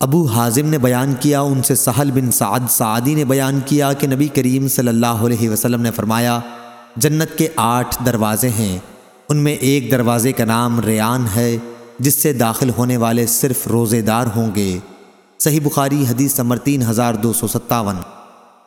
ابو حازم نے بیان کیا، ان سے سہل بن سعد سعادی نے بیان کیا کہ نبی کریم صلی اللہ علیہ وسلم نے فرمایا، جنت کے آٹھ دروازے ہیں۔ ان میں ایک دروازے کا نام ریان ہے، جس سے داخل ہونے والے صرف روزے دار ہوں گے۔ صحیح بخاری حدیث نمبر تین ہزار دو سو ستاون۔